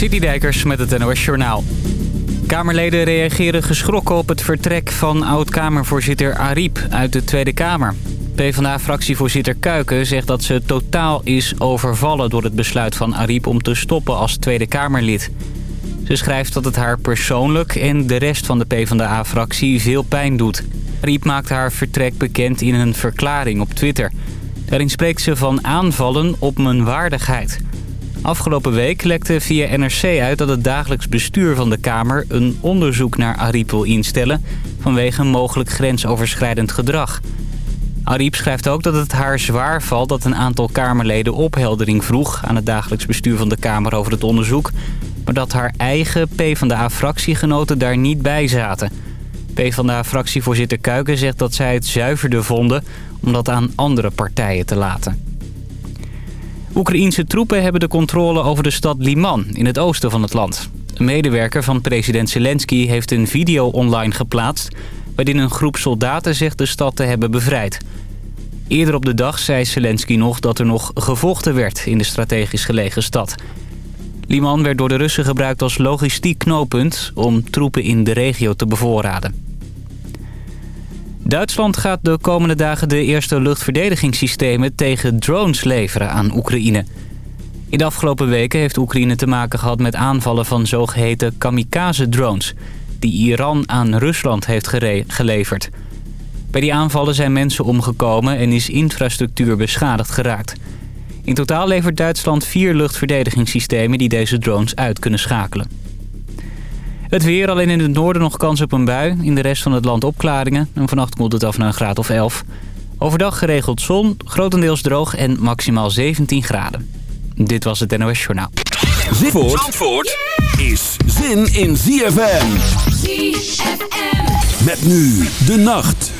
Citydijkers met het NOS Journaal. Kamerleden reageren geschrokken op het vertrek van oud-Kamervoorzitter Ariep uit de Tweede Kamer. PvdA-fractievoorzitter Kuiken zegt dat ze totaal is overvallen door het besluit van Ariep om te stoppen als Tweede Kamerlid. Ze schrijft dat het haar persoonlijk en de rest van de PvdA-fractie veel pijn doet. Ariep maakt haar vertrek bekend in een verklaring op Twitter. Daarin spreekt ze van aanvallen op mijn waardigheid... Afgelopen week lekte via NRC uit dat het dagelijks bestuur van de Kamer... een onderzoek naar Ariep wil instellen vanwege mogelijk grensoverschrijdend gedrag. Ariep schrijft ook dat het haar zwaar valt dat een aantal Kamerleden opheldering vroeg... aan het dagelijks bestuur van de Kamer over het onderzoek... maar dat haar eigen PvdA-fractiegenoten daar niet bij zaten. PvdA-fractievoorzitter Kuiken zegt dat zij het zuiverder vonden... om dat aan andere partijen te laten. Oekraïense troepen hebben de controle over de stad Liman in het oosten van het land. Een medewerker van president Zelensky heeft een video online geplaatst... waarin een groep soldaten zegt de stad te hebben bevrijd. Eerder op de dag zei Zelensky nog dat er nog gevochten werd in de strategisch gelegen stad. Liman werd door de Russen gebruikt als logistiek knooppunt om troepen in de regio te bevoorraden. Duitsland gaat de komende dagen de eerste luchtverdedigingssystemen tegen drones leveren aan Oekraïne. In de afgelopen weken heeft Oekraïne te maken gehad met aanvallen van zogeheten kamikaze-drones... die Iran aan Rusland heeft geleverd. Bij die aanvallen zijn mensen omgekomen en is infrastructuur beschadigd geraakt. In totaal levert Duitsland vier luchtverdedigingssystemen die deze drones uit kunnen schakelen. Het weer, alleen in het noorden nog kans op een bui. In de rest van het land opklaringen. En vannacht koelt het af naar een graad of 11. Overdag geregeld zon, grotendeels droog en maximaal 17 graden. Dit was het NOS Journaal. Zandvoort, Zandvoort is zin in ZFM. ZFM. Met nu de nacht.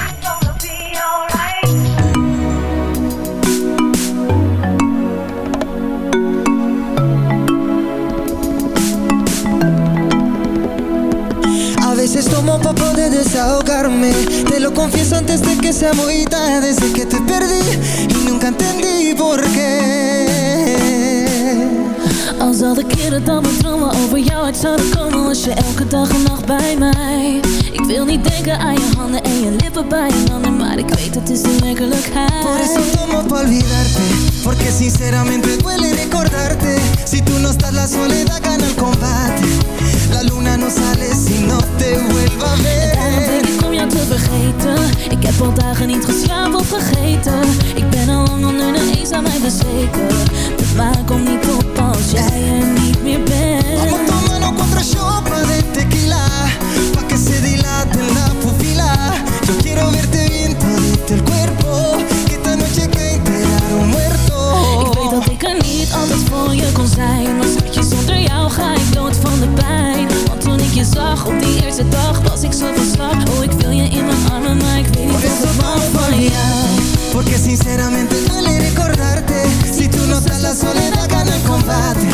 Poder desahogarme. Te lo confieso antes de que sea muy tarde. Desde que te perdí y nunca entendí por qué. Al zal de keren dat mijn dromen over jou uit zouden komen Was je elke dag en nacht bij mij. Ik wil niet denken aan je handen en je lippen bij je handen Maar ik weet het is de werkelijkheid. Por eso tomo pa' olvidarte Porque sinceramente duele recordarte. Si tú no estás la soledad gana el combate La luna no sale si no te vuelva a denk ver. Ik om jou te vergeten. Ik heb al dagen niet geslapen of vergeten. Ik ben al lang onder de eens aan mij bezweken. De maan komt niet op als jij er niet meer Vamos bent tomando cuatro shots de tequila Pa' que se dilate la pupila. Yo quiero verte bien todito el cuerpo Que esta noche que un muerto. Ik weet dat ik er niet altijd voor je kon zijn zonder jou ga ik dood van de pijn. Want toen ik je zag op die eerste dag Was ik zo van slag. Oh, ik wil je in mijn armen Maar ik weet niet of ik van jou. Porque sinceramente duele recordarte. Si tú no estás la soledad gana el combate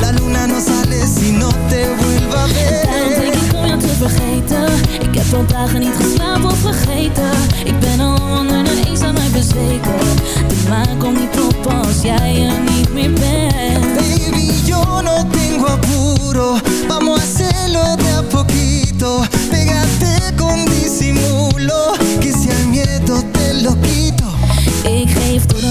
La luna no sale si no te vuelva a Daarom ver denk ik om jou te vergeten. Ik heb al dagen niet geslapen of vergeten. Ik ben al onder de eens aan mij bezweken. De maan komt niet op als jij er niet meer bent. Baby, yo no tengo apuro. Vamos a hacerlo de a poquito. Pégate con disimulo. Que si al miedo te lo quito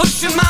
pushing my